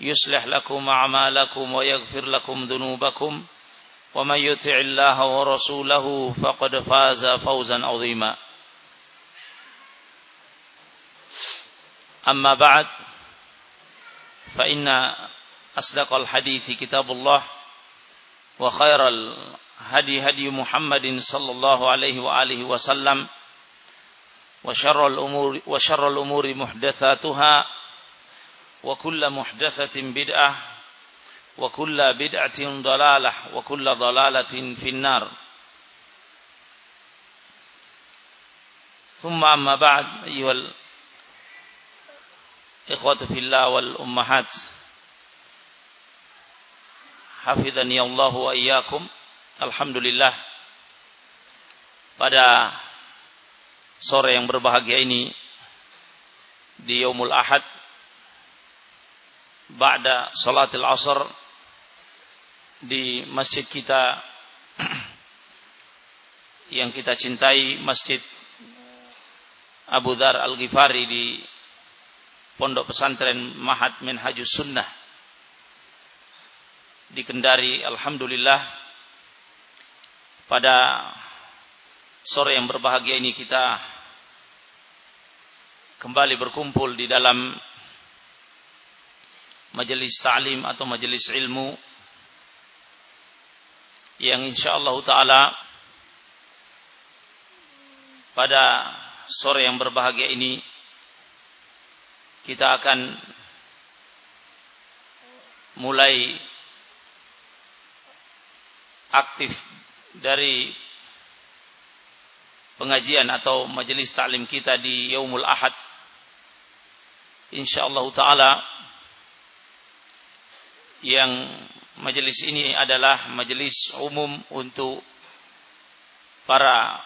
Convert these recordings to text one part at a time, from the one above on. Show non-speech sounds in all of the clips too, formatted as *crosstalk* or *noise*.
يصلح لكم أعمالكم ويغفر لكم ذنوبكم ومن يطع الله ورسوله فقد فاز فوزا عظيما. أما بعد فإن أصدق الحديث كتاب الله وخير الهدي هدي محمد صلى الله عليه وآله وسلم وشر الأمور, وشر الأمور محدثاتها وكل محدثة بدعة وكل بدعة ضلالة وكل ضلالة في النار. ثم أما بعد أيها الإخوة في الله والأمهات حفظني الله وإياكم. Alhamdulillah pada sore yang berbahagia ini di Yaumul Ahad ba'da salatil asr di masjid kita *clears throat* yang kita cintai Masjid Abu Dhar Al-Ghifari di Pondok Pesantren Mahat Minhajus Sunnah. Di Kendari Alhamdulillah pada sore yang berbahagia ini kita kembali berkumpul di dalam majelis ta'lim atau majelis ilmu yang insyaallah taala pada sore yang berbahagia ini kita akan mulai aktif dari pengajian atau majelis taklim kita di Yaumul Ahad. Insyaallah taala yang majelis ini adalah majelis umum untuk para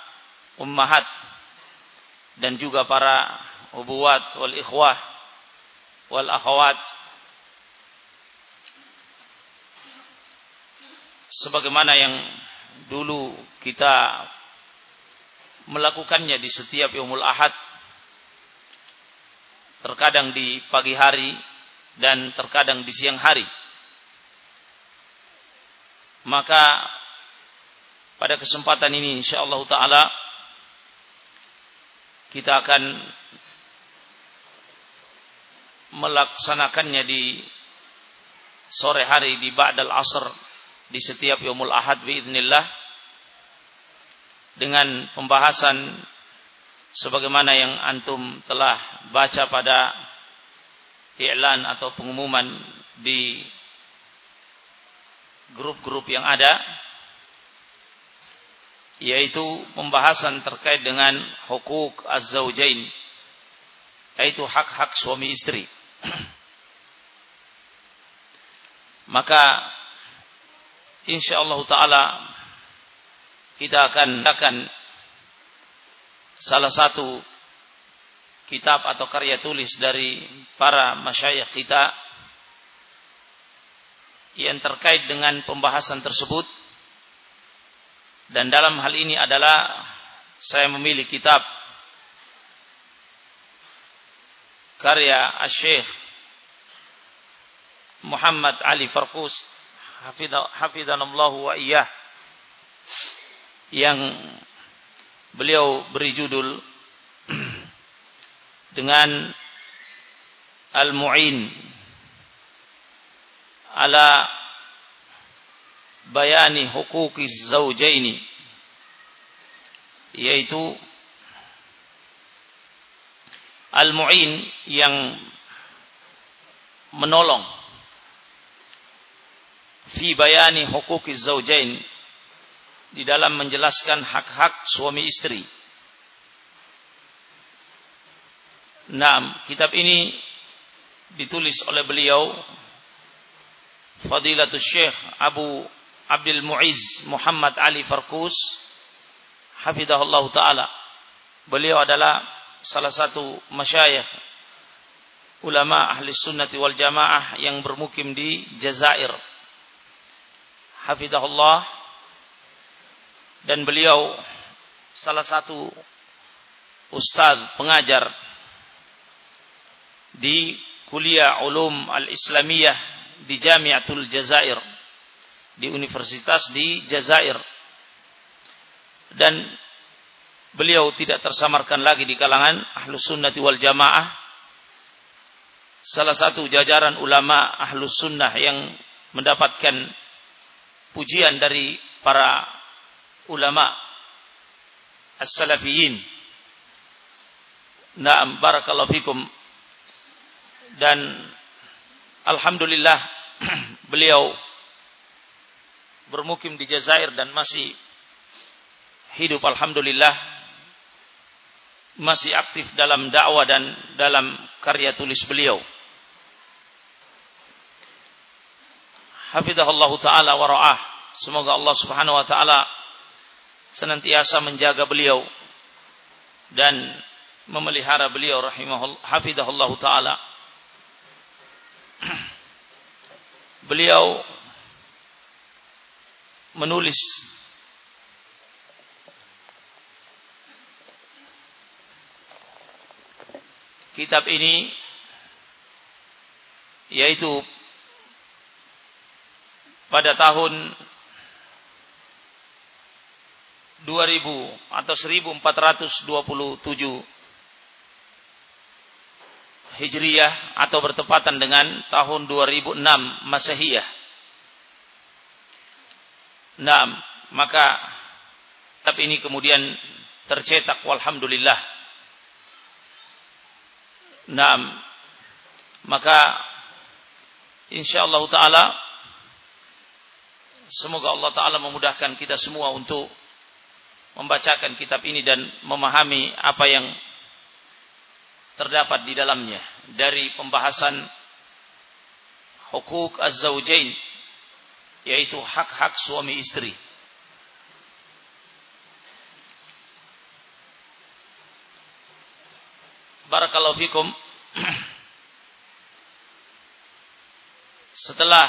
ummahat dan juga para ubuwat wal ikhwah wal akhwat sebagaimana yang dulu kita melakukannya di setiap Yaumul Ahad terkadang di pagi hari dan terkadang di siang hari maka pada kesempatan ini insyaallah taala kita akan melaksanakannya di sore hari di ba'dal asr di setiap Yaumul Ahad biiznillah dengan pembahasan sebagaimana yang antum telah baca pada iklan atau pengumuman di grup-grup yang ada yaitu pembahasan terkait dengan hukuk az-zaujain yaitu hak-hak suami istri. *clears throat* Maka insyaallah taala kita akan akan salah satu kitab atau karya tulis dari para masyayikh kita yang terkait dengan pembahasan tersebut. Dan dalam hal ini adalah saya memilih kitab karya Syekh Muhammad Ali Farkus hafizanallahu wa iyyah yang beliau beri judul *clears throat* dengan Al-Mu'in ala bayani hukuki zaujaini yaitu al-mu'in yang menolong fi bayani hukuki zaujain di dalam menjelaskan hak-hak suami istri. Nah, kitab ini ditulis oleh beliau Fadilatul Syekh Abu Abdul Muiz Muhammad Ali Farkus hafizahullah taala. Beliau adalah salah satu masyayikh ulama ahli sunnati wal jamaah yang bermukim di Jazair. Hafidahullah dan beliau salah satu ustaz pengajar di kuliah ulum al-islamiyah di Jamiatul Jazair di universitas di Jazair. Dan beliau tidak tersamarkan lagi di kalangan ahlus sunnati wal jamaah. Salah satu jajaran ulama ahlus sunnah yang mendapatkan pujian dari para ulama as-salafiyin. Na'am barakallahu fikum. Dan alhamdulillah *clears throat* beliau bermukim di Jazair dan masih hidup alhamdulillah masih aktif dalam dakwah dan dalam karya tulis beliau. Hafizahullah taala wa ra'ah. Semoga Allah Subhanahu wa taala senantiasa menjaga beliau dan memelihara beliau rahimahullah hafizahullah taala. Beliau menulis kitab ini yaitu pada tahun 2000 atau 1427 Hijriyah atau bertepatan dengan tahun 2006 Masehiyah. Nah, maka tapi ini kemudian tercetak walhamdulillah Nah, maka insyaallah taala semoga Allah taala memudahkan kita semua untuk membacakan kitab ini dan memahami apa yang terdapat di dalamnya dari pembahasan hukuk az-zawjain yaitu hak-hak suami istri. Barakallahu fikum. *clears throat* Setelah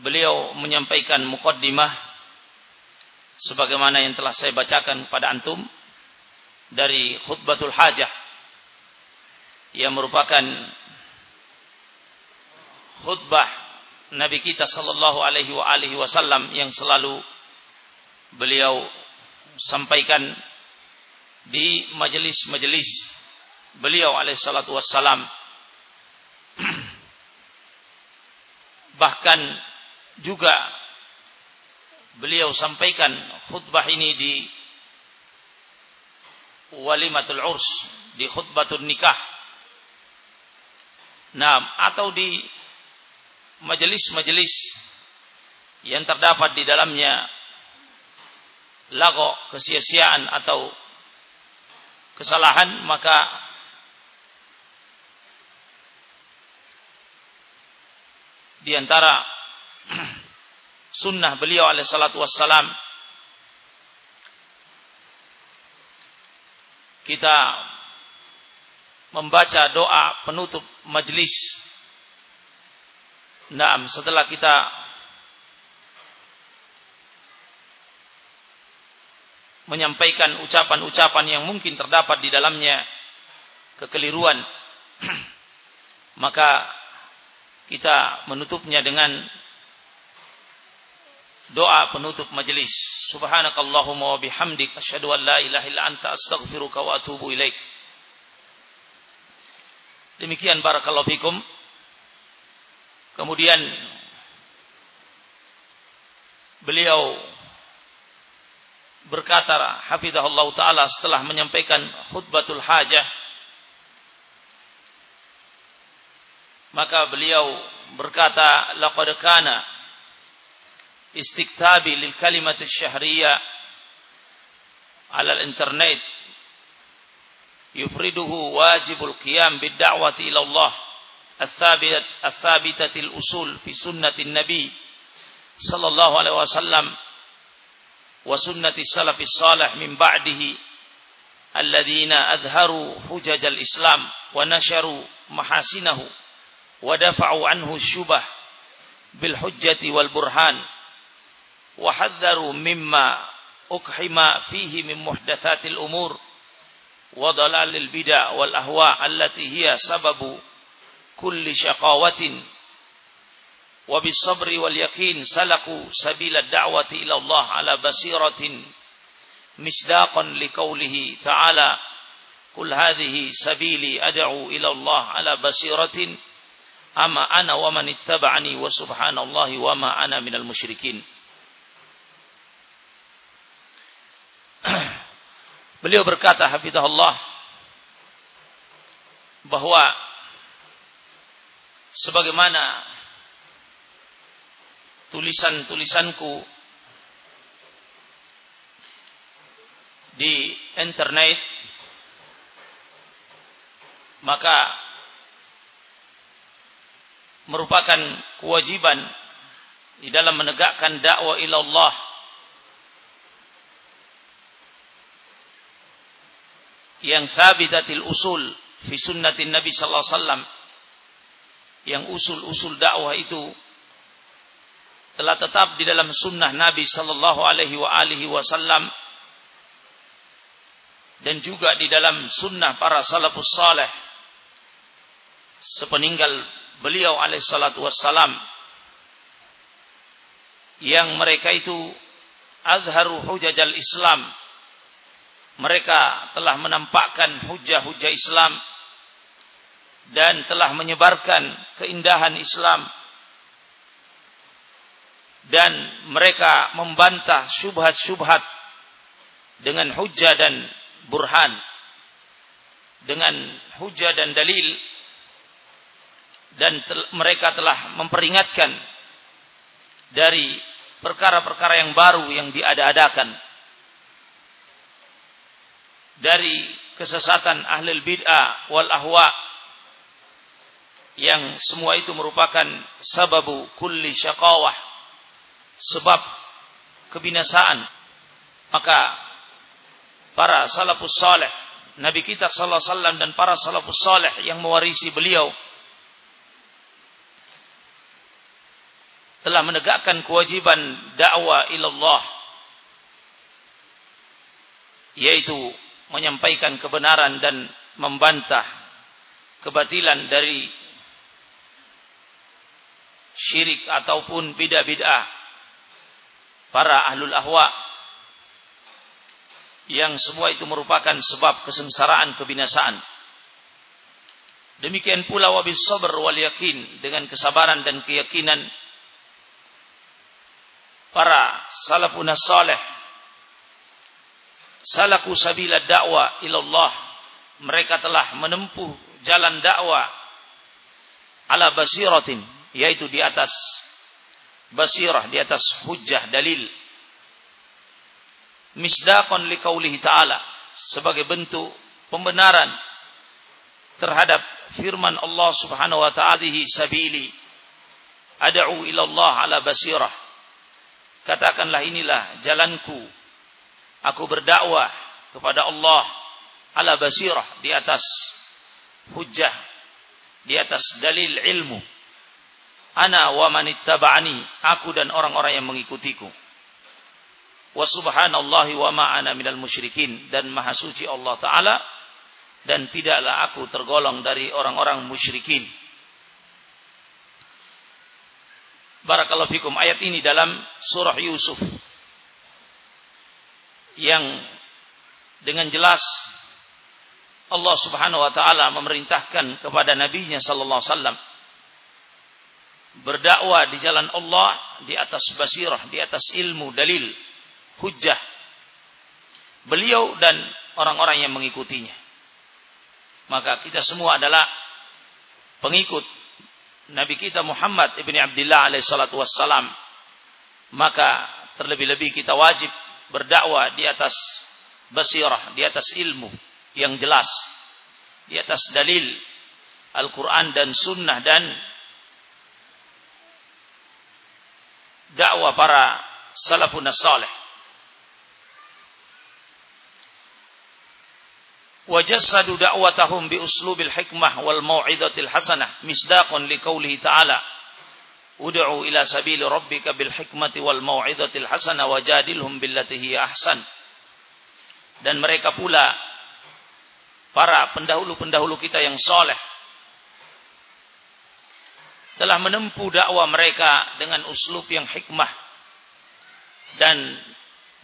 beliau menyampaikan mukaddimah sebagaimana yang telah saya bacakan kepada antum dari khutbatul hajah yang merupakan khutbah Nabi kita sallallahu alaihi wa alihi wasallam yang selalu beliau sampaikan di majelis-majelis beliau alaihissalatu wassalam. *clears throat* Bahkan juga beliau sampaikan khutbah ini di walimatul urs di khutbatul nikah nah atau di majelis-majelis yang terdapat di dalamnya lago kesia-siaan atau kesalahan maka di antara *clears throat* sunnah beliau alaihi salatu wassalam kita membaca doa penutup majlis. Nah, setelah kita menyampaikan ucapan-ucapan yang mungkin terdapat di dalamnya kekeliruan, *clears throat* maka kita menutupnya dengan doa penutup majelis. Subhanakallahumma wa bihamdik asyhadu an la ilaha illa anta astaghfiruka wa atubu ilaik. Demikian barakallahu fikum. kemudian beliau berkata hafizahullah taala setelah menyampaikan khutbatul hajah maka beliau berkata laqad kana istiktabi lil kalimat syahriyah ala al-internet wajibul qiyam bid da'wati ila Allah الثابتة الثابتة الأصول في سنة النبي صلى الله عليه وسلم وسنة السلف الصالح من بعده الذين أظهروا حجج الإسلام ونشروا محاسنه ودفعوا عنه الشبه بالحجة والبرهان وحذروا مما أقحم فيه من محدثات الأمور وضلال البدع والأهواء التي هي سبب كل شقاوة. وبالصبر واليقين سلكوا سبيل الدعوة إلى الله على بصيرة مصداقا لقوله تعالى قل هذه سبيلي أدعو إلى الله على بصيرة أما أنا ومن اتبعني وسبحان الله وما أنا من المشركين. Beliau berkata hafizahullah bahwa sebagaimana tulisan-tulisanku di internet maka merupakan kewajiban di dalam menegakkan dakwah ila Allah yang sabitatil usul fi sunnatin Nabi sallallahu alaihi wasallam. Yang usul-usul dakwah itu telah tetap di dalam sunnah Nabi sallallahu alaihi wa alihi wasallam dan juga di dalam sunnah para salafus saleh sepeninggal beliau alaihi salatu wassalam. Yang mereka itu azharu hujajal Islam mereka telah menampakkan hujah-hujah Islam dan telah menyebarkan keindahan Islam. Dan mereka membantah syubhat-syubhat dengan hujah dan burhan dengan hujah dan dalil. Dan tel mereka telah memperingatkan dari perkara-perkara yang baru yang diada-adakan dari kesesatan ahli bid'ah wal ahwa yang semua itu merupakan sababu kulli syaqawah sebab kebinasaan. Maka para salafus saleh Nabi kita sallallahu alaihi wasallam dan para salafus saleh yang mewarisi beliau telah menegakkan kewajiban dakwah ilallah yaitu menyampaikan kebenaran dan membantah kebatilan dari syirik ataupun bid'ah-bid'ah para ahlul ahwa yang semua itu merupakan sebab kesengsaraan kebinasaan. Demikian pula wabil sabr wal yakin dengan kesabaran dan keyakinan para salafun salih salaku sabila dakwah ilallah. Mereka telah menempuh jalan dakwah ala basiratin yaitu di atas basirah di atas hujjah dalil. Misdaqan liqaulihi ta'ala sebagai bentuk pembenaran terhadap firman Allah Subhanahu wa ta'ala sabili. Ad'u ila Allah ala basirah. Katakanlah inilah jalanku aku berdakwah kepada Allah. Ala basirah di atas hujjah di atas dalil ilmu. Ana wa manittaba'ani aku dan orang-orang yang mengikutiku. Wa subhanallahi wa ma ana minal musyrikin dan maha suci Allah taala dan tidaklah aku tergolong dari orang-orang musyrikin. Barakallahu fikum ayat ini dalam surah Yusuf yang dengan jelas Allah Subhanahu wa taala memerintahkan kepada nabinya sallallahu alaihi wasallam berdakwah di jalan Allah di atas basirah, di atas ilmu, dalil, hujjah. Beliau dan orang-orang yang mengikutinya. Maka kita semua adalah pengikut Nabi kita Muhammad ibni Abdullah alaihi salatu wassalam. Maka terlebih-lebih kita wajib berdakwah di atas basirah, di atas ilmu yang jelas, di atas dalil Al-Quran dan Sunnah dan dakwah para salafun salih. Wajassadu da'watahum bi uslubil hikmah wal mau'izatil hasanah misdaqan liqaulihi ta'ala Ud'u ila sabili rabbika bil hikmati wal mau'izatil hasanah wajadilhum billati hiya ahsan. Dan mereka pula para pendahulu-pendahulu kita yang soleh telah menempuh dakwah mereka dengan uslub yang hikmah dan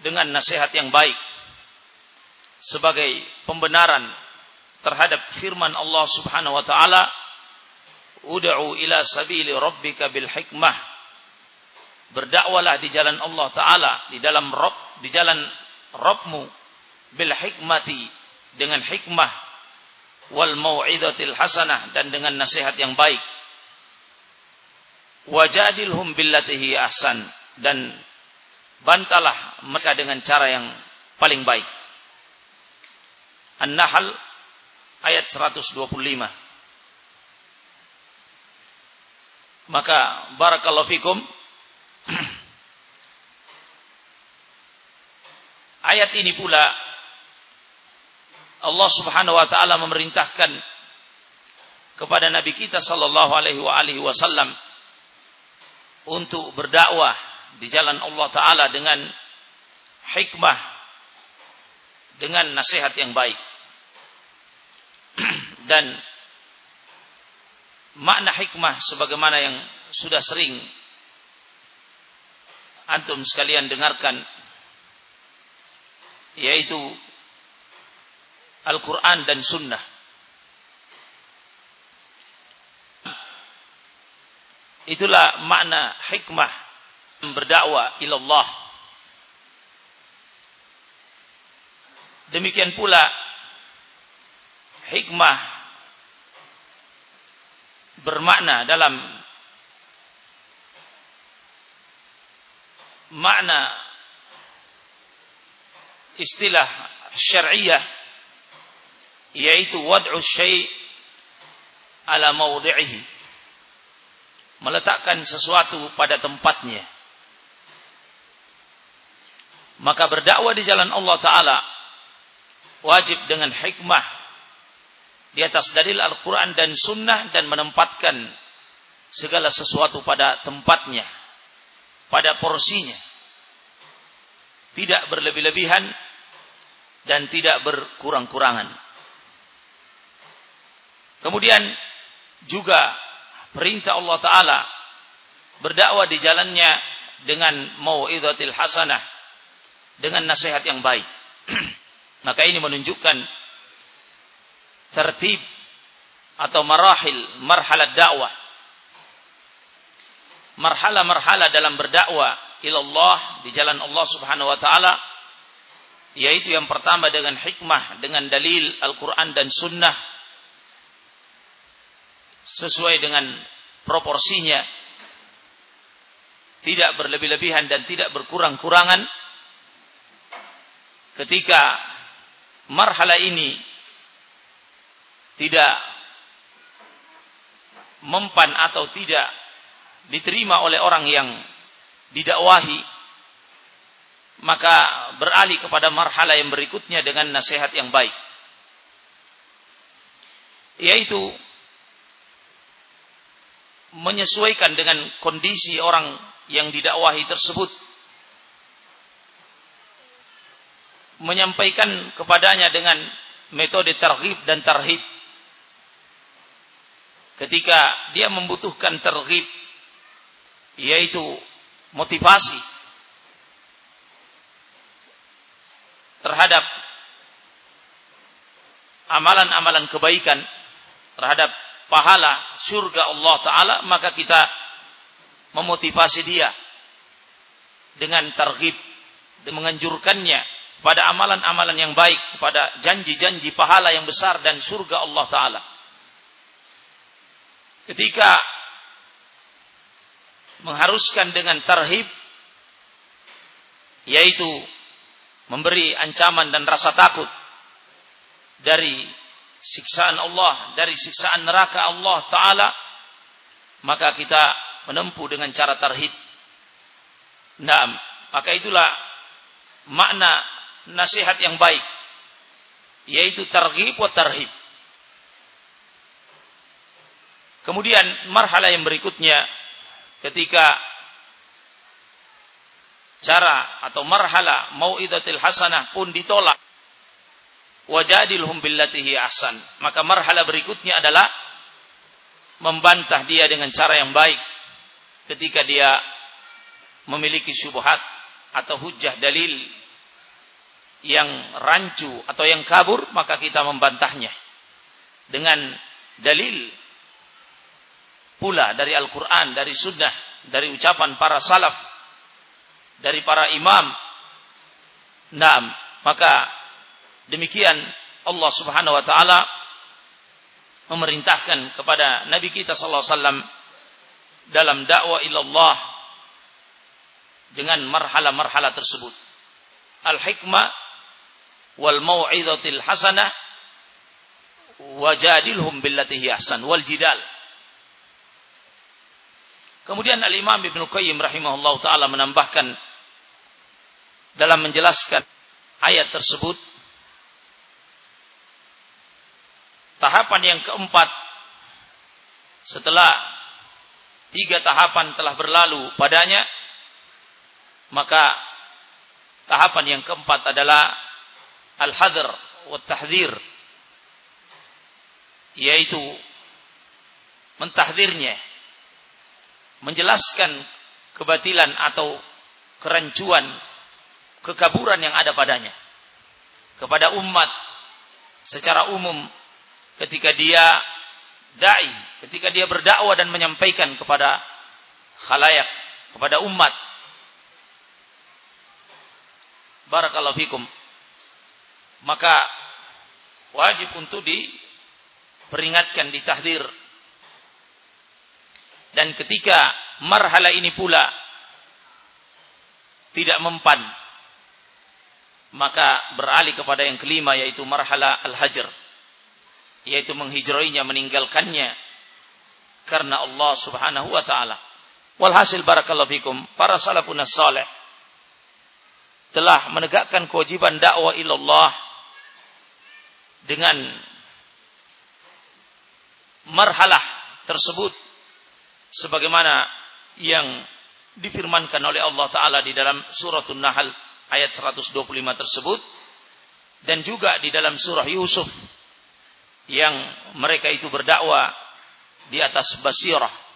dengan nasihat yang baik sebagai pembenaran terhadap firman Allah Subhanahu wa taala ud'u ila sabili rabbika bil hikmah berdakwalah di jalan Allah taala di dalam Rabb di jalan Rabbmu bil hikmati dengan hikmah wal mau'izatil hasanah dan dengan nasihat yang baik wajadilhum billatihi ahsan dan bantalah mereka dengan cara yang paling baik. An-Nahl ayat 125. Maka barakallahu fikum *clears throat* ayat ini pula Allah Subhanahu wa taala memerintahkan kepada nabi kita sallallahu alaihi wa alihi wasallam untuk berdakwah di jalan Allah Ta'ala dengan hikmah, dengan nasihat yang baik. *clears throat* Dan makna hikmah sebagaimana yang sudah sering antum sekalian dengarkan yaitu Al-Quran dan Sunnah. Itulah makna hikmah berdakwah ilallah. Demikian pula hikmah bermakna dalam makna istilah syariah yaitu wad'u syai' ala mawdi'ihi meletakkan sesuatu pada tempatnya. Maka berdakwah di jalan Allah Ta'ala wajib dengan hikmah di atas dalil Al-Quran dan Sunnah dan menempatkan segala sesuatu pada tempatnya, pada porsinya. Tidak berlebih-lebihan dan tidak berkurang-kurangan. Kemudian juga perintah Allah Ta'ala berdakwah di jalannya dengan mau'idatil hasanah dengan nasihat yang baik *clears throat* maka ini menunjukkan tertib atau marahil marhalat dakwah. Marhala-marhala dalam berdakwah ilallah di jalan Allah Subhanahu wa taala yaitu yang pertama dengan hikmah dengan dalil Al-Qur'an dan sunnah sesuai dengan proporsinya tidak berlebih-lebihan dan tidak berkurang-kurangan. Ketika marhala ini tidak mempan atau tidak diterima oleh orang yang didakwahi maka beralih kepada marhala yang berikutnya dengan nasihat yang baik. Yaitu menyesuaikan dengan kondisi orang yang didakwahi tersebut. Menyampaikan kepadanya dengan metode targhib dan tarhib ketika dia membutuhkan targhib yaitu motivasi terhadap amalan-amalan kebaikan terhadap pahala surga Allah Ta'ala, maka kita memotivasi dia dengan targhib menganjurkannya pada amalan-amalan yang baik, pada janji-janji pahala yang besar dan surga Allah taala. Ketika mengharuskan dengan tarhib yaitu memberi ancaman dan rasa takut dari siksaan Allah, dari siksaan neraka Allah taala, maka kita menempuh dengan cara tarhib. Nah, maka itulah makna nasihat yang baik yaitu targhib wa tarhib. Kemudian marhala yang berikutnya ketika cara atau marhala mau'idatil hasanah pun ditolak wajadilhum billatihi ahsan. Maka marhala berikutnya adalah membantah dia dengan cara yang baik ketika dia memiliki syubhat atau hujah dalil yang rancu atau yang kabur maka kita membantahnya dengan dalil pula dari Al-Quran, dari sunnah, dari ucapan para salaf, dari para imam. Naam, maka demikian Allah Subhanahu wa taala memerintahkan kepada Nabi kita sallallahu alaihi wasallam dalam dakwah ilallah dengan marhala-marhala tersebut. Al-hikmah wal mau'izatil hasanah wajadilhum billati ahsan wal jidal. Kemudian Al-Imam Ibnu Qayyim rahimahullah taala menambahkan dalam menjelaskan ayat tersebut tahapan yang keempat setelah tiga tahapan telah berlalu padanya maka tahapan yang keempat adalah al-hadr wa tahdzir yaitu mentahdirnya menjelaskan kebatilan atau kerancuan kekaburan yang ada padanya. Kepada umat secara umum ketika dia dai ketika dia berdakwah dan menyampaikan kepada khalayak kepada umat. Barakallahu fikum. Maka wajib untuk diperingatkan, ditahdir. Dan ketika marhala ini pula tidak mempan, maka beralih kepada yang kelima yaitu marhala al-hajr, yaitu menghijrainya, meninggalkannya karena Allah Subhanahu wa taala. Walhasil barakallahu fikum, para salafun salih telah menegakkan kewajiban dakwah ilallah dengan marhalah tersebut sebagaimana yang difirmankan oleh Allah taala di dalam suratul Nahl ayat 125 tersebut dan juga di dalam surah Yusuf yang mereka itu berdakwah di atas basirah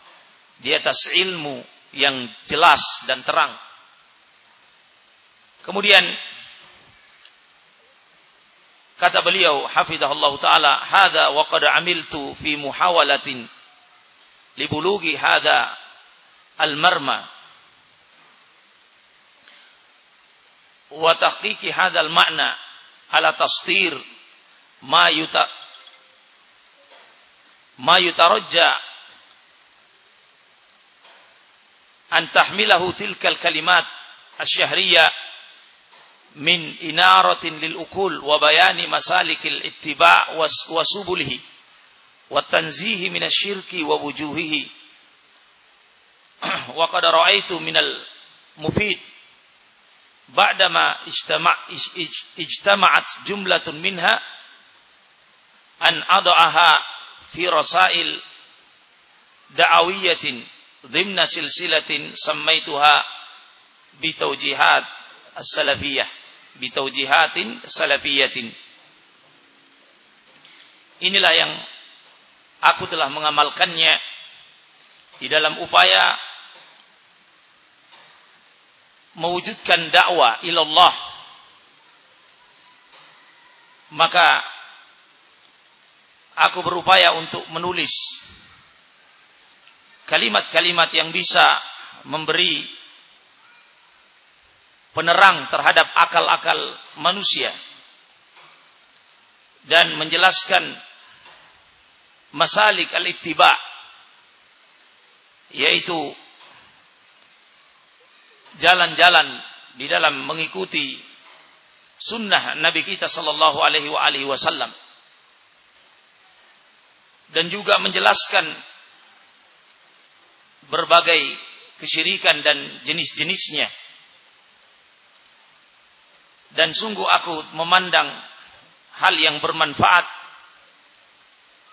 di atas ilmu yang jelas dan terang. Kemudian Kata beliau, hafizahullah taala, "Hadza wa qad amiltu fi muhawalatin libulugi hadza al-marma wa tahqiqi hadza al-ma'na ala tasdir ma yuta ma yutarajja an tahmilahu tilka al-kalimat asy-syahriyah min inaratin lil ukul wa bayani والتنزيه من الشرك ووجوهه. *clears throat* وقد رأيت من المفيد بعدما اجتمع اجتمعت جملة منها أن أضعها في رسائل دعوية ضمن سلسلة سميتها بتوجيهات السلفية. بتوجيهات سلفية. إن inilah yang aku telah mengamalkannya. Di dalam upaya mewujudkan dakwah ilallah maka aku berupaya untuk menulis kalimat-kalimat yang bisa memberi penerang terhadap akal-akal manusia dan menjelaskan masalik al-ittiba yaitu jalan-jalan di dalam mengikuti sunnah Nabi kita sallallahu alaihi wasallam. Dan juga menjelaskan berbagai kesyirikan dan jenis-jenisnya. Dan sungguh aku memandang hal yang bermanfaat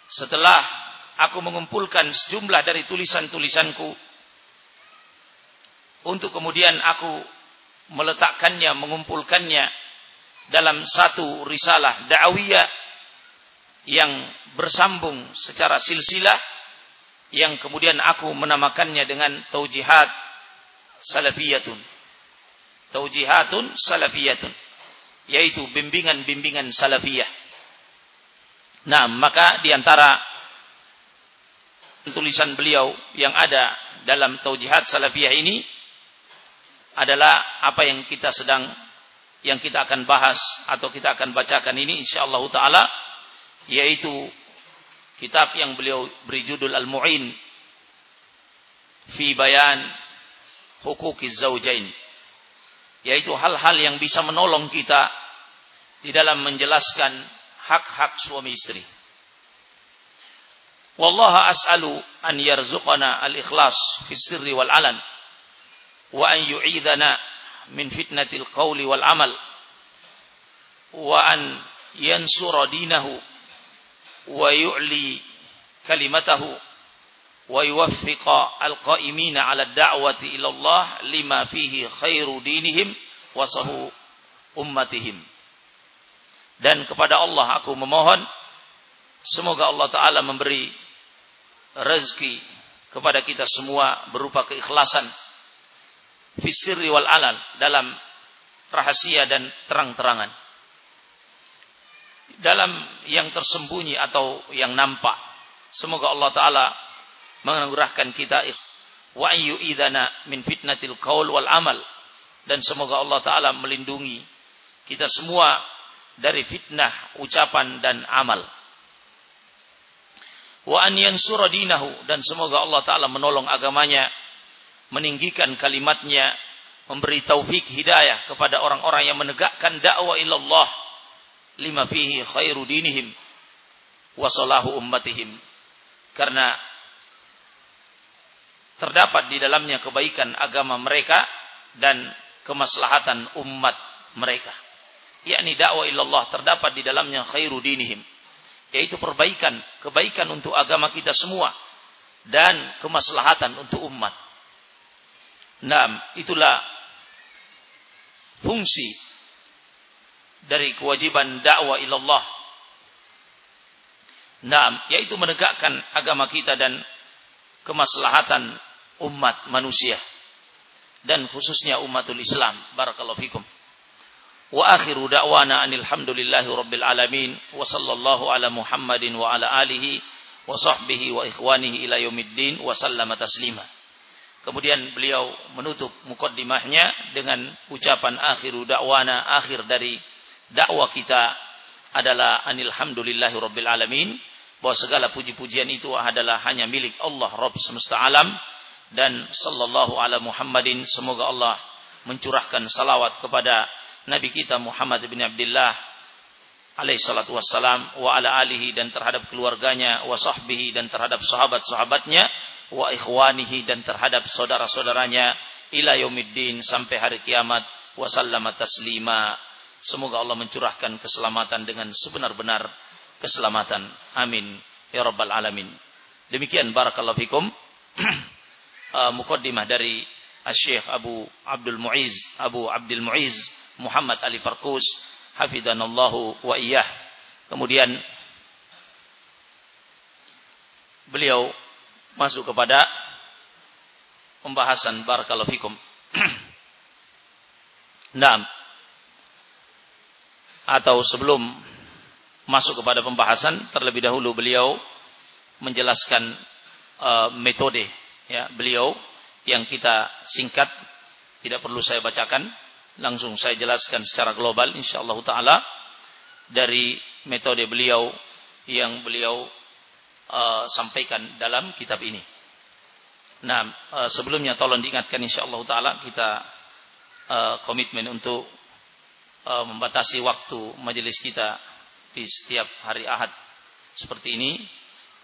setelah aku mengumpulkan sejumlah dari tulisan-tulisanku untuk kemudian aku meletakkannya, mengumpulkannya dalam satu risalah da'wiyah yang bersambung secara silsilah yang kemudian aku menamakannya dengan taujihat salafiyatun. Taujihatun salafiyatun yaitu bimbingan-bimbingan salafiyah. Nah, maka di antara tulisan beliau yang ada dalam taujihat salafiyah ini adalah apa yang kita sedang yang kita akan bahas atau kita akan bacakan ini insyaallah taala yaitu kitab yang beliau beri judul Al-Mu'in fi bayan hukukiz zaujain yaitu hal-hal yang bisa menolong kita di dalam menjelaskan hak-hak suami istri. Wallaha as'alu an yarzuqana al-ikhlas fi sirri wal alan wa an yu'idana min fitnatil qawli wal amal wa an yansura dinahu wa yu'li kalimatahu wa yuwaffiqa al-qa'imina 'ala ad-da'wati ila Allah lima fihi khairu dinihim wa sahu ummatihim dan kepada Allah aku memohon semoga Allah taala memberi rezeki kepada kita semua berupa keikhlasan fisirri wal alal dalam rahasia dan terang-terangan. Dalam yang tersembunyi atau yang nampak semoga Allah taala menganugerahkan kita wa idana min fitnatil qaul wal amal. Dan semoga Allah taala melindungi kita semua dari fitnah ucapan dan amal. Wa an yansura dinahu dan semoga Allah taala menolong agamanya, meninggikan kalimatnya, memberi taufik hidayah kepada orang-orang yang menegakkan dakwah ilallah lima fihi khairu dinihim wa salahu ummatihim. Karena terdapat di dalamnya kebaikan agama mereka dan kemaslahatan umat mereka yakni dakwah ilallah terdapat di dalamnya khairu dinihim yaitu perbaikan kebaikan untuk agama kita semua dan kemaslahatan untuk umat. Nah, itulah fungsi dari kewajiban dakwah ilallah. Nah, yaitu menegakkan agama kita dan kemaslahatan umat manusia dan khususnya umatul Islam. Barakallahu fikum. واخر دعوانا ان الحمد لله رب العالمين وصلى الله على محمد وعلى اله وصحبه واخوانه الى يوم الدين وسلم تسليما kemudian beliau menutup mukaddimahnya dengan ucapan akhiru da'wana akhir dari dakwah kita adalah anilhamdulillahi rabbil alamin bahwa segala puji-pujian itu adalah hanya milik Allah Rabb semesta alam dan sallallahu ala Muhammadin semoga Allah mencurahkan salawat kepada Nabi kita Muhammad bin Abdullah alaihi salatu wassalam wa ala alihi dan terhadap keluarganya wa sahbihi dan terhadap sahabat-sahabatnya wa ikhwanihi dan terhadap saudara-saudaranya ila yaumiddin sampai hari kiamat wa sallama taslima. Semoga Allah mencurahkan keselamatan dengan sebenar-benar keselamatan. Amin. Ya rabbal alamin. Demikian barakallahu fikum. *clears throat* Uh, mukaddimah dari Syekh Abu Abdul Muiz Abu Abdul Muiz Muhammad Ali Farkus hafidhanallahu wa iyyah. Kemudian beliau masuk kepada pembahasan barakallahu fikum. *clears throat* Naam. Atau sebelum masuk kepada pembahasan terlebih dahulu beliau menjelaskan uh, metode ya beliau yang kita singkat tidak perlu saya bacakan langsung saya jelaskan secara global insyaallah taala dari metode beliau yang beliau uh, sampaikan dalam kitab ini. Nah, uh, sebelumnya tolong diingatkan insyaallah taala kita uh, komitmen untuk uh, membatasi waktu majelis kita di setiap hari Ahad seperti ini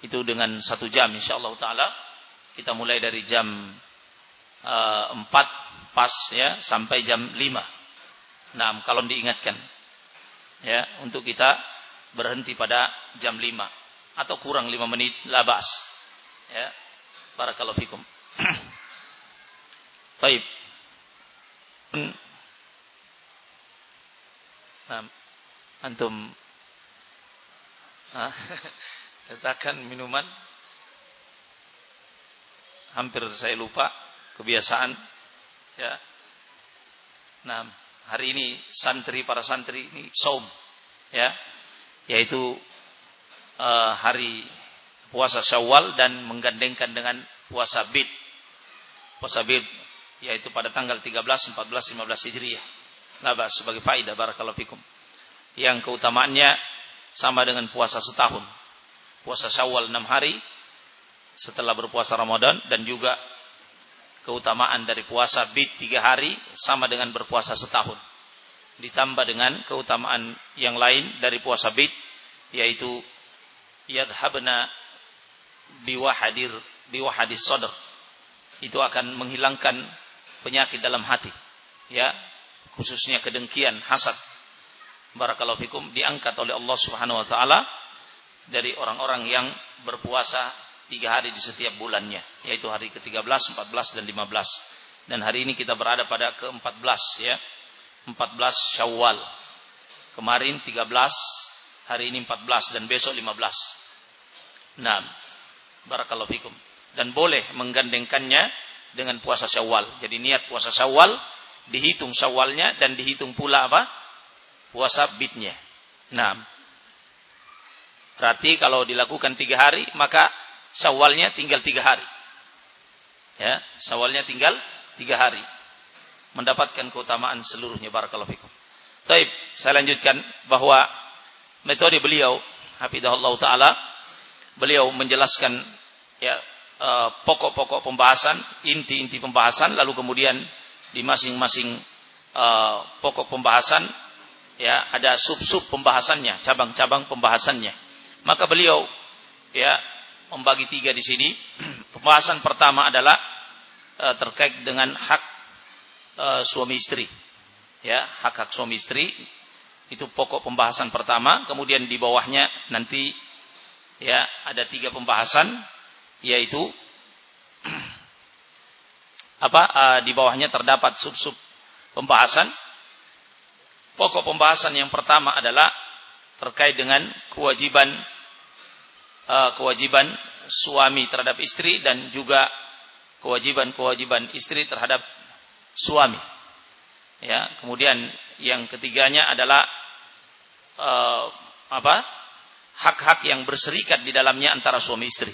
itu dengan satu jam insyaallah taala kita mulai dari jam uh, 4 pas ya sampai jam 5. Nah, kalau diingatkan ya untuk kita berhenti pada jam 5 atau kurang 5 menit labas. Ya. Barakallahu fikum. *clears throat* Baik. Nah, antum *laughs* letakkan minuman hampir saya lupa kebiasaan ya. Nah hari ini santri para santri ini saum ya. Yaitu uh, hari puasa Syawal dan menggandengkan dengan puasa Bid. Puasa Bid yaitu pada tanggal 13 14 15 Hijriah Nabas sebagai faidah barakallahu fikum. Yang keutamaannya sama dengan puasa setahun. Puasa Syawal 6 hari setelah berpuasa Ramadan dan juga keutamaan dari puasa bid tiga hari sama dengan berpuasa setahun. Ditambah dengan keutamaan yang lain dari puasa bid yaitu yadhabna biwahadir biwahadis sodr itu akan menghilangkan penyakit dalam hati ya khususnya kedengkian hasad barakallahu fikum diangkat oleh Allah Subhanahu wa taala dari orang-orang yang berpuasa tiga hari di setiap bulannya, yaitu hari ke-13, 14, dan 15. Dan hari ini kita berada pada ke-14 ya. 14 Syawal. Kemarin 13, hari ini 14 dan besok 15. Nah, barakallahu fikum. Dan boleh menggandengkannya dengan puasa Syawal. Jadi niat puasa Syawal dihitung Syawalnya dan dihitung pula apa? Puasa bidnya. Nah, berarti kalau dilakukan tiga hari maka Syawalnya tinggal tiga hari. Ya, Syawalnya tinggal tiga hari. Mendapatkan keutamaan seluruhnya. Barakallahu fikum. Taib, saya lanjutkan bahwa metode beliau, Hafidahullah Ta'ala, beliau menjelaskan ya eh, pokok-pokok pembahasan, inti-inti pembahasan, lalu kemudian di masing-masing uh, pokok pembahasan ya ada sub-sub pembahasannya, cabang-cabang pembahasannya. Maka beliau ya membagi tiga di sini. *clears throat* Pembahasan pertama adalah e, terkait dengan hak e, suami istri. Ya, hak-hak suami istri itu pokok pembahasan pertama. Kemudian di bawahnya nanti ya ada tiga pembahasan yaitu *clears throat* apa e, di bawahnya terdapat sub-sub pembahasan. Pokok pembahasan yang pertama adalah terkait dengan kewajiban uh, kewajiban suami terhadap istri dan juga kewajiban-kewajiban istri terhadap suami. Ya, kemudian yang ketiganya adalah uh, apa? hak-hak yang berserikat di dalamnya antara suami istri.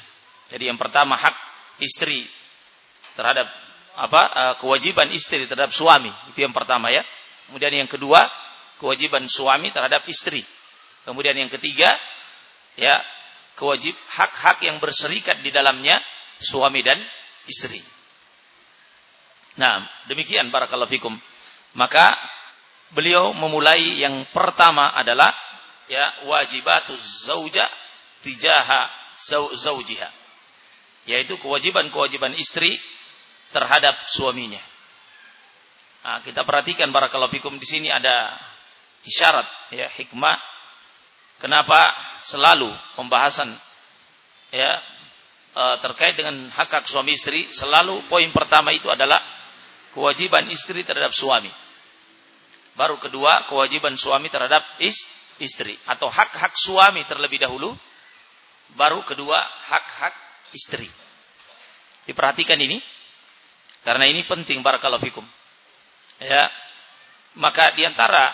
Jadi yang pertama hak istri terhadap apa? Uh, kewajiban istri terhadap suami. Itu yang pertama ya. Kemudian yang kedua, kewajiban suami terhadap istri. Kemudian yang ketiga, ya kewajib hak-hak yang berserikat di dalamnya suami dan istri. Nah, demikian barakallahu fikum. Maka beliau memulai yang pertama adalah ya wajibatuz zauja tijaha zaujiha. Yaitu kewajiban-kewajiban istri terhadap suaminya. Nah, kita perhatikan barakallahu fikum di sini ada isyarat ya hikmah Kenapa selalu pembahasan ya e, terkait dengan hak hak suami istri selalu poin pertama itu adalah kewajiban istri terhadap suami. Baru kedua kewajiban suami terhadap is, istri atau hak-hak suami terlebih dahulu baru kedua hak-hak istri. Diperhatikan ini karena ini penting barakallahu fikum. Ya. Maka di antara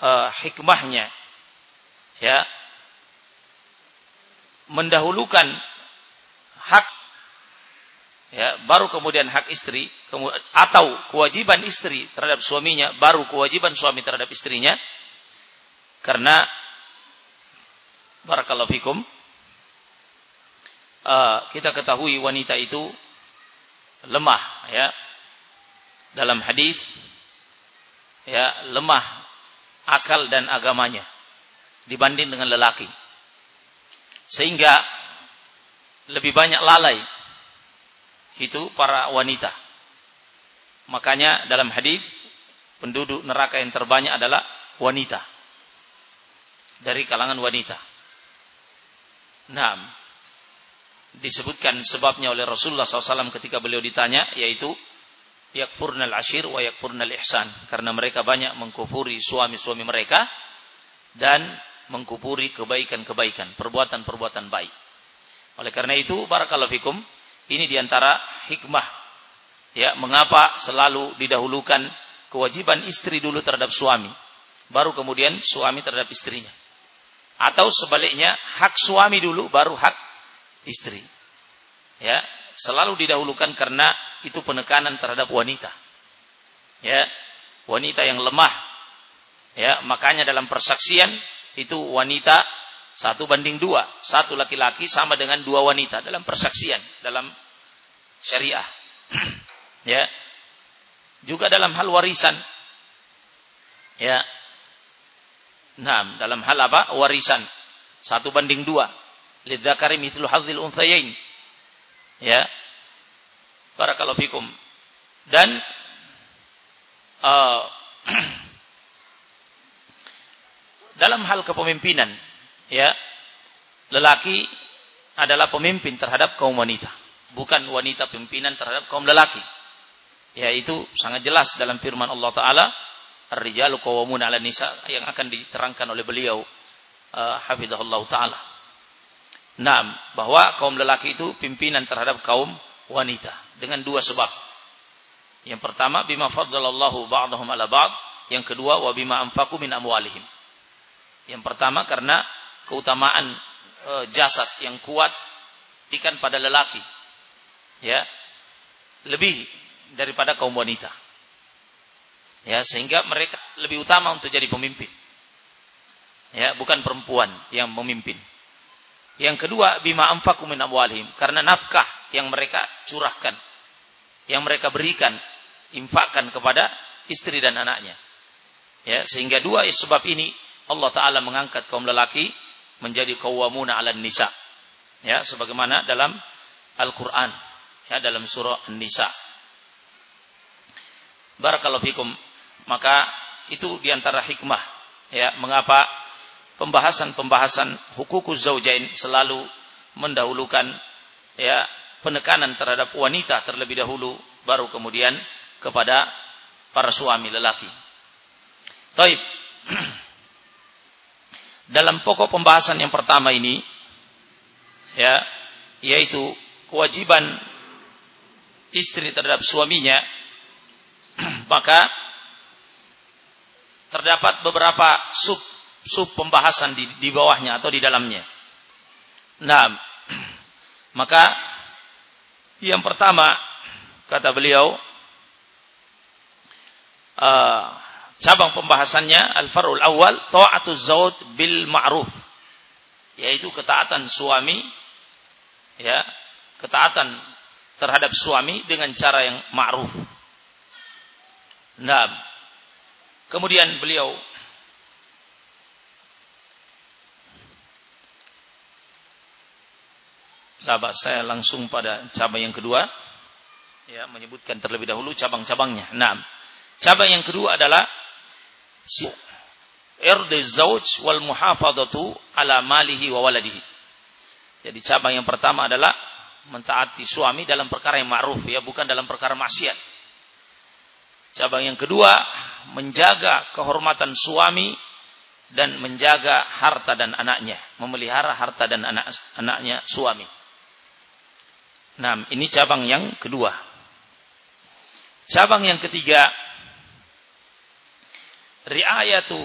uh, hikmahnya ya. Mendahulukan hak ya baru kemudian hak istri atau kewajiban istri terhadap suaminya baru kewajiban suami terhadap istrinya karena barakallahu fikum uh, kita ketahui wanita itu lemah ya dalam hadis ya lemah akal dan agamanya dibanding dengan lelaki sehingga lebih banyak lalai itu para wanita. Makanya dalam hadis penduduk neraka yang terbanyak adalah wanita. Dari kalangan wanita. Nah, disebutkan sebabnya oleh Rasulullah SAW ketika beliau ditanya, yaitu yakfurnal ashir wa yakfurnal ihsan. Karena mereka banyak mengkufuri suami-suami mereka dan mengkupuri kebaikan-kebaikan, perbuatan-perbuatan baik. Oleh karena itu, barakallahu fikum, ini di antara hikmah. Ya, mengapa selalu didahulukan kewajiban istri dulu terhadap suami, baru kemudian suami terhadap istrinya. Atau sebaliknya, hak suami dulu baru hak istri. Ya, selalu didahulukan karena itu penekanan terhadap wanita. Ya, wanita yang lemah. Ya, makanya dalam persaksian itu wanita satu banding dua. Satu laki-laki sama dengan dua wanita dalam persaksian. Dalam syariah. *clears throat* ya. Juga dalam hal warisan. Ya. Nah, dalam hal apa? Warisan. Satu banding dua. Lidzakari mithlu hadzil unthayain. Ya. Barakallahu fikum. Dan uh, *clears throat* dalam hal kepemimpinan ya lelaki adalah pemimpin terhadap kaum wanita, bukan wanita pimpinan terhadap kaum lelaki. Ya itu sangat jelas dalam firman Allah taala, "Ar-rijalu qawwamuna 'ala nisa" yang akan diterangkan oleh beliau uh, hafizahullah taala. Nah, bahwa kaum lelaki itu pimpinan terhadap kaum wanita dengan dua sebab. Yang pertama bima faddalallahu ba'dahum 'ala ba'd, yang kedua wa bima anfaqu min amwalihim. Yang pertama karena keutamaan e, jasad yang kuat ikan pada lelaki ya lebih daripada kaum wanita. Ya sehingga mereka lebih utama untuk jadi pemimpin. Ya bukan perempuan yang memimpin. Yang kedua bima anfaqu min amwalihim. Karena nafkah yang mereka curahkan yang mereka berikan infakkan kepada istri dan anaknya. Ya sehingga dua sebab ini Allah taala mengangkat kaum lelaki menjadi kawamuna 'ala nisa. Ya, sebagaimana dalam Al-Qur'an, ya dalam surah An-Nisa. Barakallahu fikum. Maka itu di antara hikmah ya mengapa pembahasan-pembahasan hukukuz zaujain selalu mendahulukan ya penekanan terhadap wanita terlebih dahulu baru kemudian kepada para suami lelaki. Taib. *clears throat* dalam pokok pembahasan yang pertama ini ya yaitu kewajiban istri terhadap suaminya *clears throat* maka terdapat beberapa sub sub pembahasan di, di bawahnya atau di dalamnya. Nah, *clears throat* maka yang pertama kata beliau uh, cabang pembahasannya al-farul awal ta'atu zawj bil ma'ruf. Yaitu ketaatan suami ya ketaatan terhadap suami dengan cara yang ma'ruf. Nah kemudian beliau Labak saya langsung pada cabang yang kedua. Ya menyebutkan terlebih dahulu cabang-cabangnya. Nah, cabang yang kedua adalah irdi zauj wal muhafadatu ala malihi wa waladihi. Jadi cabang yang pertama adalah mentaati suami dalam perkara yang ma'ruf ya, bukan dalam perkara maksiat. Cabang yang kedua, menjaga kehormatan suami dan menjaga harta dan anaknya, memelihara harta dan anak anaknya suami. Nah, ini cabang yang kedua. Cabang yang ketiga, riayatu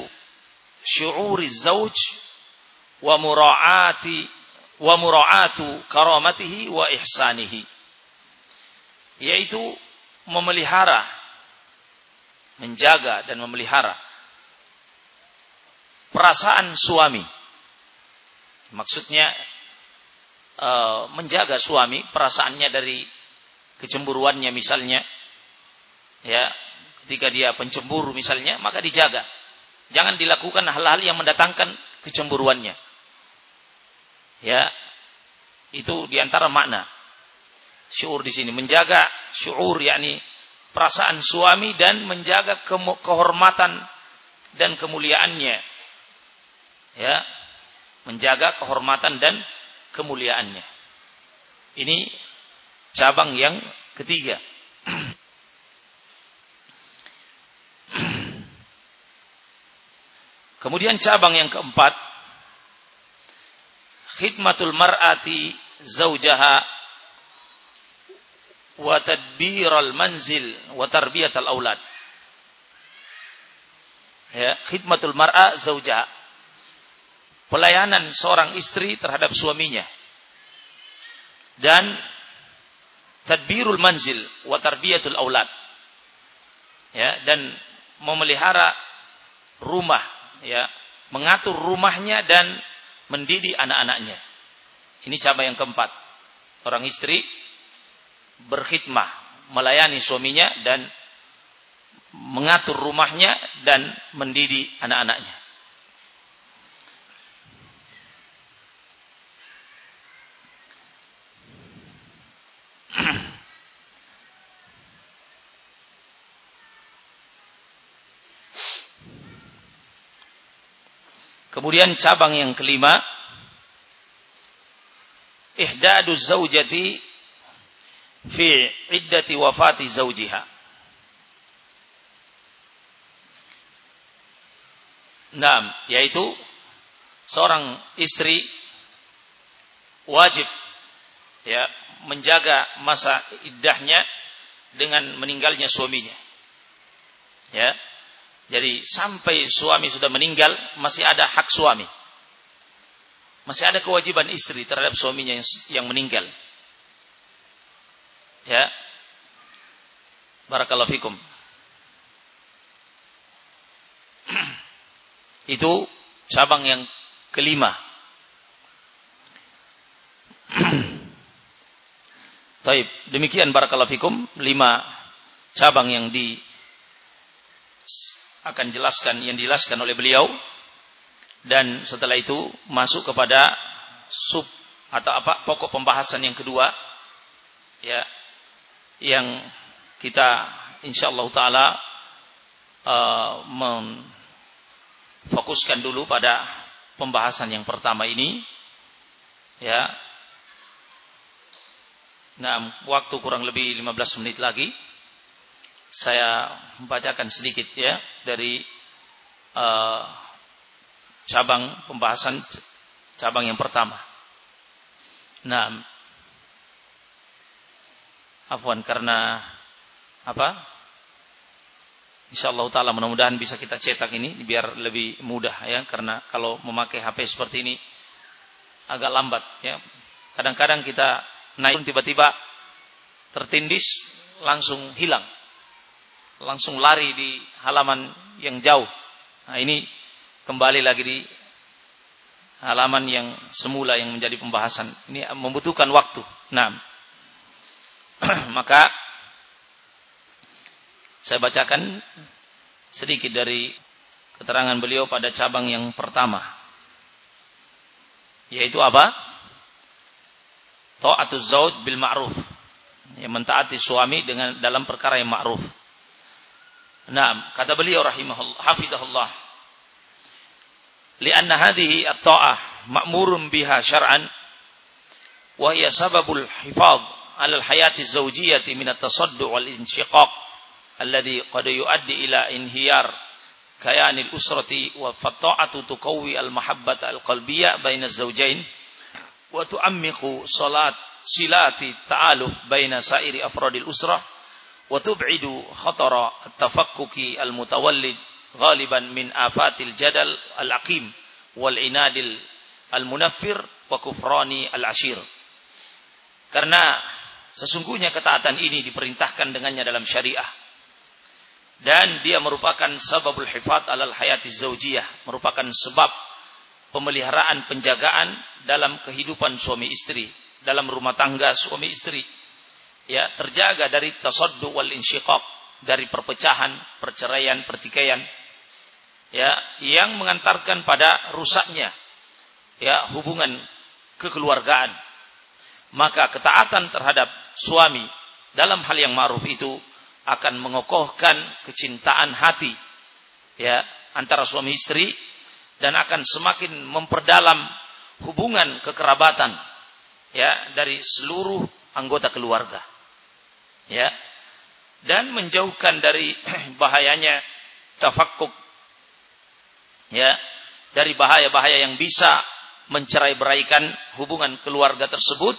syu'uri zauj wa mura'ati wa mura'atu karamatihi wa ihsanihi. yaitu memelihara menjaga dan memelihara perasaan suami maksudnya e, menjaga suami perasaannya dari kecemburuannya misalnya ya ketika dia pencemburu misalnya maka dijaga. Jangan dilakukan hal-hal yang mendatangkan kecemburuannya. Ya itu di antara makna syuur di sini. Menjaga syuur yakni perasaan suami dan menjaga ke kehormatan dan kemuliaannya. Ya menjaga kehormatan dan kemuliaannya. Ini cabang yang ketiga Kemudian cabang yang keempat, khidmatul mar'ati zaujaha wa tadbiral manzil wa tarbiyatal aulad. Ya, khidmatul mar'a zaujaha. Pelayanan seorang istri terhadap suaminya. Dan tadbirul manzil wa tarbiyatul aulad. Ya, dan memelihara rumah ya mengatur rumahnya dan mendidik anak-anaknya. Ini cabang yang keempat. Orang istri berkhidmah, melayani suaminya dan mengatur rumahnya dan mendidik anak-anaknya. Kemudian cabang yang kelima, ihdadu zaujati fi iddati wafati zaujiha. Nah, yaitu seorang istri wajib ya menjaga masa iddahnya dengan meninggalnya suaminya. Ya, jadi sampai suami sudah meninggal masih ada hak suami. Masih ada kewajiban istri terhadap suaminya yang, yang meninggal. Ya. Barakallahu fikum. *clears throat* Itu cabang yang kelima. *clears throat* Taib. Demikian barakallahu fikum lima cabang yang di akan jelaskan yang dijelaskan oleh beliau. Dan setelah itu masuk kepada sub atau apa pokok pembahasan yang kedua ya yang kita insyaallah taala uh, memfokuskan dulu pada pembahasan yang pertama ini ya. Nah, waktu kurang lebih 15 menit lagi saya membacakan sedikit ya dari uh, cabang pembahasan cabang yang pertama. Nah, afwan karena apa? Insyaallah taala mudah-mudahan bisa kita cetak ini biar lebih mudah ya karena kalau memakai HP seperti ini agak lambat ya. Kadang-kadang kita naik tiba-tiba tertindis langsung hilang langsung lari di halaman yang jauh. Nah, ini kembali lagi di halaman yang semula yang menjadi pembahasan. Ini membutuhkan waktu. Nah, *clears throat* maka saya bacakan sedikit dari keterangan beliau pada cabang yang pertama. Yaitu apa? Ta'atuz zauj bil ma'ruf. Yang mentaati suami dengan dalam perkara yang ma'ruf. نعم كتب لي رحمه الله حفظه الله. لأن هذه الطاعة مأمور بها شرعا وهي سبب الحفاظ على الحياة الزوجية من التصدع والانشقاق الذي قد يؤدي إلى انهيار كيان الأسرة فالطاعة تقوي المحبة القلبية بين الزوجين وتعمق صلات صلات التعالف بين سائر أفراد الأسرة وتبعد خطر التفكك المتولد غالبا من آفات الجدل العقيم والعناد المنفر وكفران العشير karena Sesungguhnya ketaatan ini diperintahkan dengannya dalam syariah. Dan dia merupakan sababul hifat alal hayati zaujiyah. Merupakan sebab pemeliharaan penjagaan dalam kehidupan suami istri. Dalam rumah tangga suami istri. Ya, terjaga dari tasaddu wal insyiqaq. Dari perpecahan, perceraian, pertikaian. Ya, yang mengantarkan pada rusaknya ya hubungan kekeluargaan maka ketaatan terhadap suami dalam hal yang ma'ruf itu akan mengokohkan kecintaan hati ya antara suami istri dan akan semakin memperdalam hubungan kekerabatan ya dari seluruh anggota keluarga ya. Dan menjauhkan dari *clears throat* bahayanya tafakkuk. Ya. Dari bahaya-bahaya yang bisa mencerai beraikan hubungan keluarga tersebut.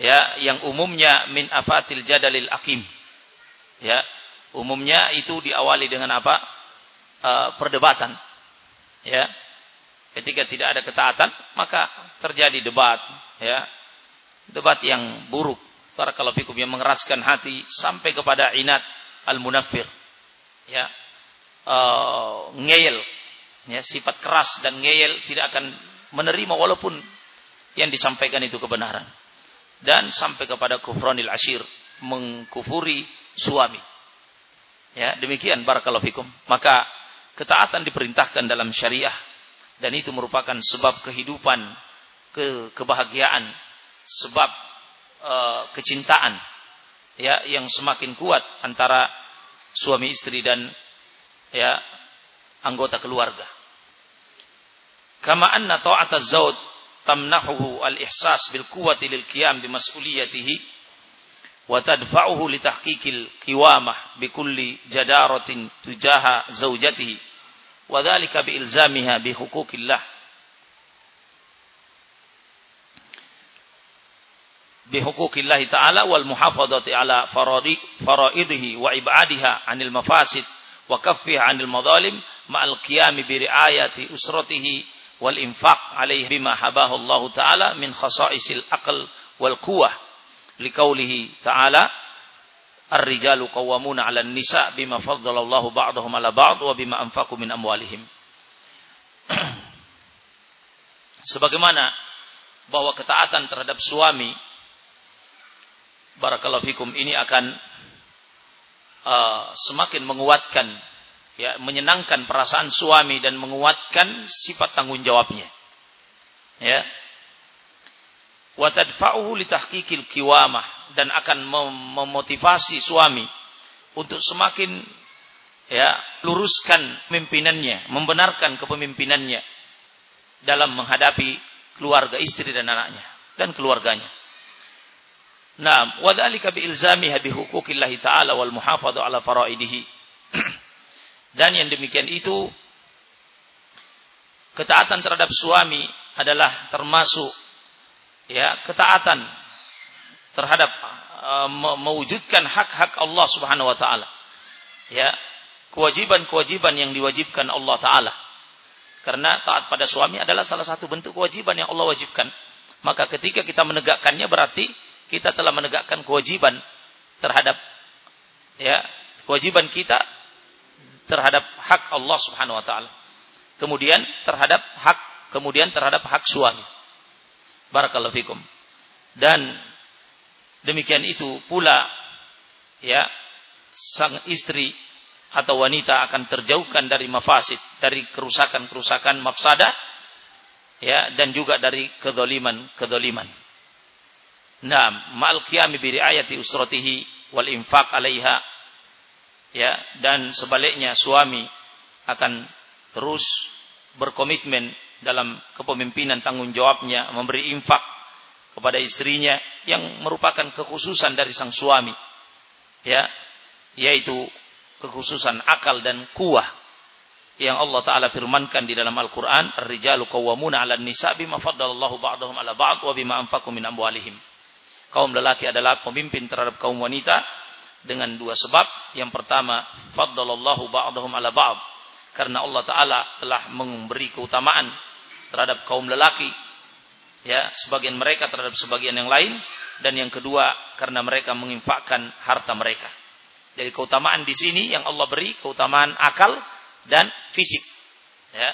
Ya. Yang umumnya min afatil jadalil akim. Ya. Umumnya itu diawali dengan apa? Uh, perdebatan. Ya. Ketika tidak ada ketaatan maka terjadi debat. Ya. Debat yang buruk para fikum yang mengeraskan hati sampai kepada inat al munafir ya uh, ngeyel ya sifat keras dan ngeyel tidak akan menerima walaupun yang disampaikan itu kebenaran dan sampai kepada kufranil ashir mengkufuri suami. Ya, demikian barakallahu fikum. Maka ketaatan diperintahkan dalam syariah dan itu merupakan sebab kehidupan, ke kebahagiaan, sebab uh, kecintaan ya yang semakin kuat antara suami istri dan ya anggota keluarga. Kama anna ta'ata zawj tamnahuhu al-ihsas bil quwwati lil qiyam bi mas'uliyatihi wa tadfa'uhu li tahqiqil qiwamah bi kulli jadaratin tujaha zawjatihi wa dhalika bi ilzamiha bi huquqillah bi huquqillah ta'ala wal muhafadhati ala faradi faraidihi wa ibadiha 'anil mafasid wa kaffiha 'anil madhalim ma'al qiyam bi riayati usratihi wal infaq alaihi bima habahu Allah taala min khasaisil aql wal quwwah liqaulihi taala ar-rijalu qawwamuna 'alan nisa bima faddala Allah ba'dahum 'ala ba'd wa bima anfaqu min amwalihim sebagaimana bahwa ketaatan terhadap suami barakallahu fikum ini akan uh, semakin menguatkan ya menyenangkan perasaan suami dan menguatkan sifat tanggung jawabnya ya wa tadfa'uhu li kiwamah dan akan memotivasi suami untuk semakin ya luruskan pimpinannya, membenarkan kepemimpinannya dalam menghadapi keluarga istri dan anaknya dan keluarganya. Nah, wa dzalika bi ilzamiha bi huquqillahi ta'ala wal muhafadhu ala faraidihi. *clears throat* Dan yang demikian itu ketaatan terhadap suami adalah termasuk ya ketaatan terhadap uh, mewujudkan hak-hak Allah Subhanahu wa taala. Ya, kewajiban-kewajiban yang diwajibkan Allah taala. Karena taat pada suami adalah salah satu bentuk kewajiban yang Allah wajibkan. Maka ketika kita menegakkannya berarti kita telah menegakkan kewajiban terhadap ya, kewajiban kita terhadap hak Allah Subhanahu wa taala. Kemudian terhadap hak kemudian terhadap hak suami. Barakallahu fikum. Dan demikian itu pula ya sang istri atau wanita akan terjauhkan dari mafasid, dari kerusakan-kerusakan mafsada ya dan juga dari kedoliman-kedoliman. Nah, ma'al qiyami bi riayati usratihi wal infaq 'alaiha. Ya dan sebaliknya suami akan terus berkomitmen dalam kepemimpinan tanggung jawabnya memberi infak kepada istrinya yang merupakan kekhususan dari sang suami. Ya yaitu kekhususan akal dan kuah yang Allah taala firmankan di dalam Al-Qur'an ar-rijalu qawwamuna 'alan nisa bima faddalallahu ba'dahum 'ala ba'd wa bima anfaqu min amwalihim kaum lelaki adalah pemimpin terhadap kaum wanita dengan dua sebab. Yang pertama, faddalallahu ba'dahum ala ba'd. Karena Allah Ta'ala telah memberi keutamaan terhadap kaum lelaki ya sebagian mereka terhadap sebagian yang lain dan yang kedua karena mereka menginfakkan harta mereka. Jadi keutamaan di sini yang Allah beri keutamaan akal dan fisik. Ya.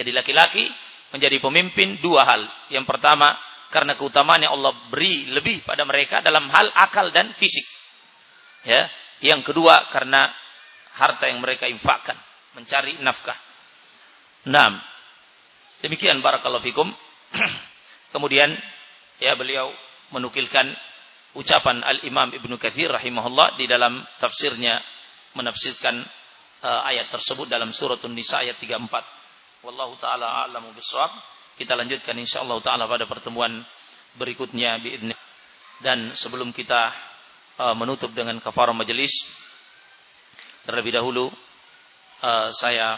Jadi laki-laki menjadi pemimpin dua hal. Yang pertama karena keutamaan yang Allah beri lebih pada mereka dalam hal akal dan fisik. Ya. Yang kedua karena harta yang mereka infakkan, mencari nafkah. Enam. Demikian barakallahu fikum. *clears throat* Kemudian ya beliau menukilkan ucapan Al-Imam Ibnu Katsir rahimahullah di dalam tafsirnya menafsirkan uh, ayat tersebut dalam surat An-Nisa ayat 34. Wallahu taala a'lamu bissawab. Kita lanjutkan insyaallah taala pada pertemuan berikutnya biidzni. Dan sebelum kita uh, menutup dengan kafarah majelis terlebih dahulu uh, saya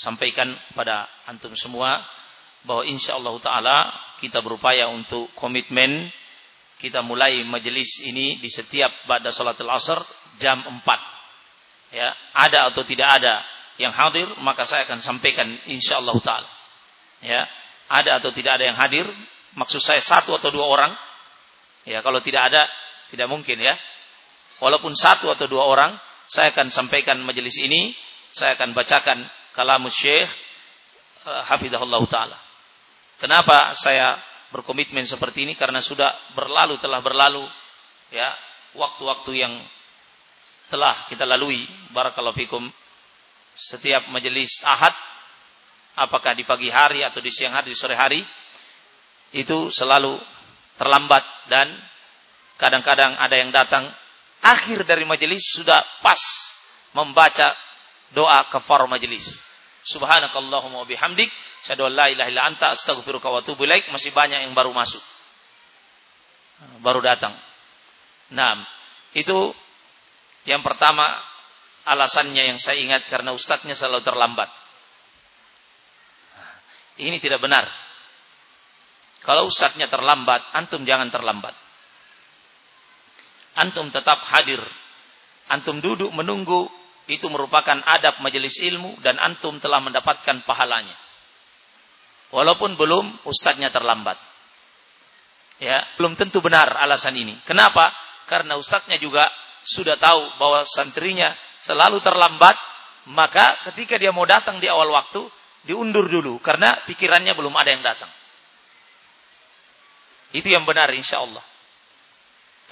sampaikan pada antum semua bahwa insyaallah taala kita berupaya untuk komitmen kita mulai majelis ini di setiap pada salatul asar jam 4. Ya, ada atau tidak ada yang hadir, maka saya akan sampaikan insyaallah taala. Ya, ada atau tidak ada yang hadir, maksud saya satu atau dua orang. Ya, kalau tidak ada tidak mungkin ya. Walaupun satu atau dua orang, saya akan sampaikan majelis ini, saya akan bacakan kalamus Syekh uh, hafizahullah taala. Kenapa saya berkomitmen seperti ini karena sudah berlalu telah berlalu ya waktu-waktu yang telah kita lalui barakallahu fikum setiap majelis Ahad apakah di pagi hari atau di siang hari di sore hari itu selalu terlambat dan kadang-kadang ada yang datang akhir dari majelis sudah pas membaca doa kafar majelis subhanakallahumma bihamdik Syahadu an la ilaha illa anta astaghfiruka wa atubu masih banyak yang baru masuk. Baru datang. Nah, itu yang pertama alasannya yang saya ingat karena ustadznya selalu terlambat. Ini tidak benar. Kalau ustadznya terlambat, antum jangan terlambat. Antum tetap hadir. Antum duduk menunggu itu merupakan adab majelis ilmu dan antum telah mendapatkan pahalanya. Walaupun belum ustadznya terlambat. Ya, belum tentu benar alasan ini. Kenapa? Karena ustadznya juga sudah tahu bahwa santrinya selalu terlambat, maka ketika dia mau datang di awal waktu, diundur dulu karena pikirannya belum ada yang datang. Itu yang benar insya Allah.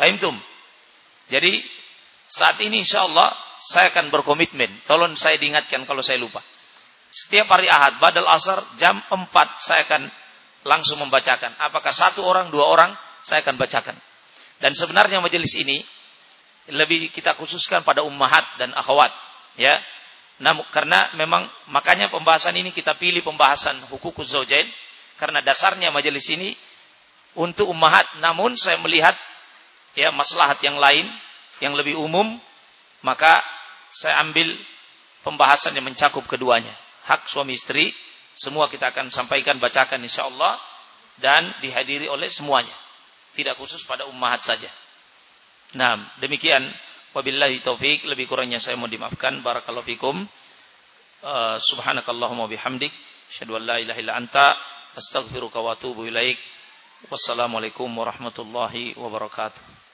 Fahimtum? Jadi saat ini insya Allah saya akan berkomitmen. Tolong saya diingatkan kalau saya lupa. Setiap hari Ahad, badal asar, jam 4 saya akan langsung membacakan. Apakah satu orang, dua orang, saya akan bacakan. Dan sebenarnya majelis ini lebih kita khususkan pada ummahat dan akhwat. Ya, Namun, karena memang makanya pembahasan ini kita pilih pembahasan hukukus zaujain karena dasarnya majelis ini untuk ummahat. Namun saya melihat ya maslahat yang lain yang lebih umum maka saya ambil pembahasan yang mencakup keduanya. Hak suami istri semua kita akan sampaikan bacakan insya Allah dan dihadiri oleh semuanya. Tidak khusus pada ummahat saja. Nah demikian wabillahi taufik lebih kurangnya saya mau dimaafkan. Barakallahu fikum. Uh, subhanakallahumma bihamdik. Asyhadu an la ilaha illa anta. Astaghfiruka wa atubu ilaik. Wassalamualaikum warahmatullahi wabarakatuh